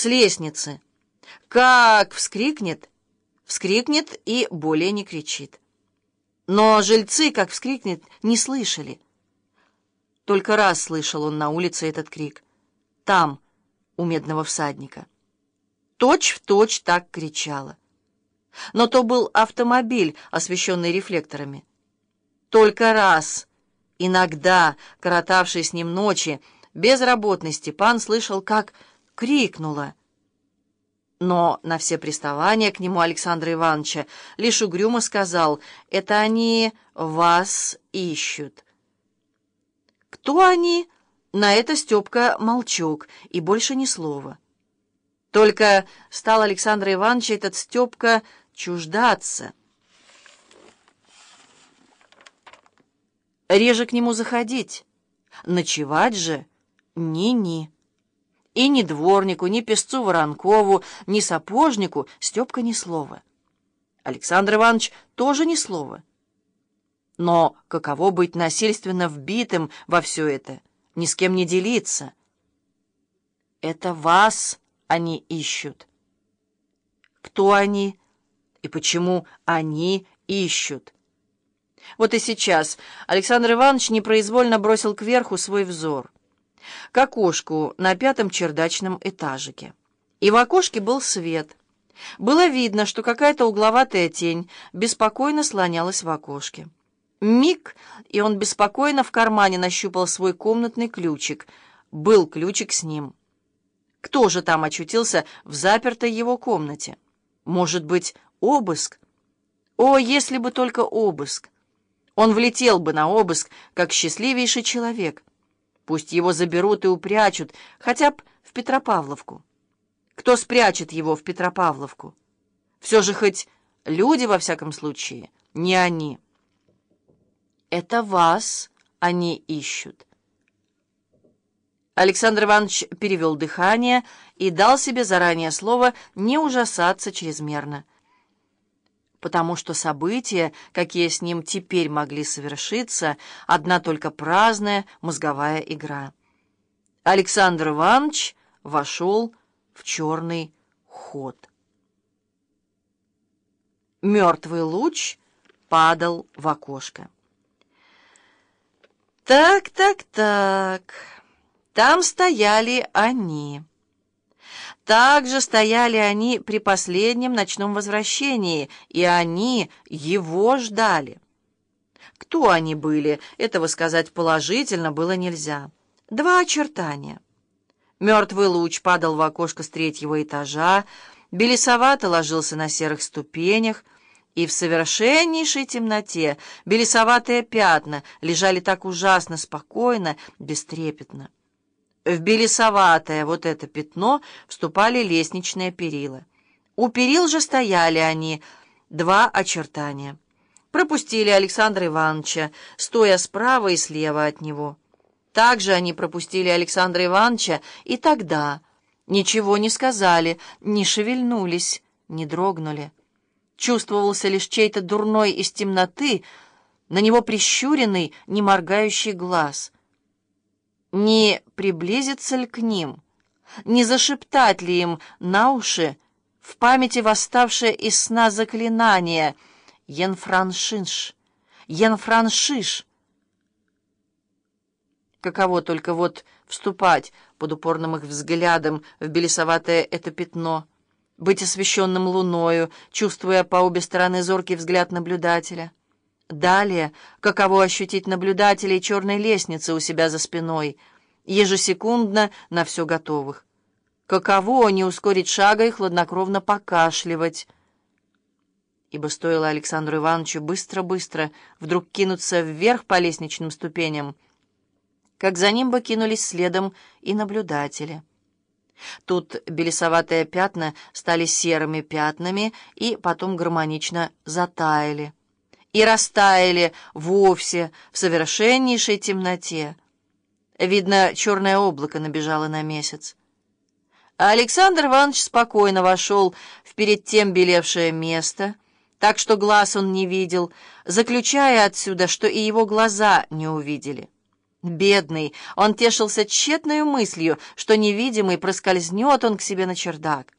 с лестницы. Как вскрикнет, вскрикнет и более не кричит. Но жильцы, как вскрикнет, не слышали. Только раз слышал он на улице этот крик. Там, у медного всадника. Точь в точь так кричала. Но то был автомобиль, освещенный рефлекторами. Только раз, иногда, коротавший с ним ночи, безработный Степан слышал, как крикнула. Но на все приставания к нему Александра Ивановича лишь угрюмо сказал, «Это они вас ищут». «Кто они?» На это Степка молчок и больше ни слова. Только стал Александр Иванович этот Степка чуждаться. Реже к нему заходить. Ночевать же ни-ни. И ни дворнику, ни песцу Воронкову, ни сапожнику Степка ни слова. Александр Иванович тоже ни слова. Но каково быть насильственно вбитым во все это, ни с кем не делиться? Это вас они ищут. Кто они и почему они ищут? Вот и сейчас Александр Иванович непроизвольно бросил кверху свой взор к окошку на пятом чердачном этажике. И в окошке был свет. Было видно, что какая-то угловатая тень беспокойно слонялась в окошке. Миг, и он беспокойно в кармане нащупал свой комнатный ключик. Был ключик с ним. Кто же там очутился в запертой его комнате? Может быть, обыск? О, если бы только обыск! Он влетел бы на обыск, как счастливейший человек. Пусть его заберут и упрячут, хотя бы в Петропавловку. Кто спрячет его в Петропавловку? Все же хоть люди, во всяком случае, не они. Это вас они ищут. Александр Иванович перевел дыхание и дал себе заранее слово не ужасаться чрезмерно, потому что события, какие с ним теперь могли совершиться, одна только праздная мозговая игра. Александр Иванович вошел в черный ход. Мертвый луч падал в окошко. «Так, так, так...» Там стояли они. Также стояли они при последнем ночном возвращении, и они его ждали. Кто они были, этого сказать положительно было нельзя. Два очертания. Мертвый луч падал в окошко с третьего этажа, белесовато ложился на серых ступенях, и в совершеннейшей темноте белесоватые пятна лежали так ужасно спокойно, бестрепетно. В белесоватое вот это пятно вступали лестничные перила. У перил же стояли они, два очертания. Пропустили Александра Ивановича, стоя справа и слева от него. Также они пропустили Александра Ивановича и тогда ничего не сказали, не шевельнулись, не дрогнули. Чувствовался лишь чей-то дурной из темноты, на него прищуренный, не моргающий глаз — не приблизиться ли к ним, не зашептать ли им на уши в памяти восставшее из сна заклинание «Енфраншиш! Енфраншиш!» Каково только вот вступать под упорным их взглядом в белесоватое это пятно, быть освещенным луною, чувствуя по обе стороны зоркий взгляд наблюдателя — Далее, каково ощутить наблюдателей черной лестницы у себя за спиной, ежесекундно на все готовых. Каково не ускорить шага и хладнокровно покашливать. Ибо стоило Александру Ивановичу быстро-быстро вдруг кинуться вверх по лестничным ступеням, как за ним бы кинулись следом и наблюдатели. Тут белесоватые пятна стали серыми пятнами и потом гармонично затаяли и растаяли вовсе в совершеннейшей темноте. Видно, черное облако набежало на месяц. А Александр Иванович спокойно вошел в перед тем белевшее место, так что глаз он не видел, заключая отсюда, что и его глаза не увидели. Бедный, он тешился тщетной мыслью, что невидимый проскользнет он к себе на чердак.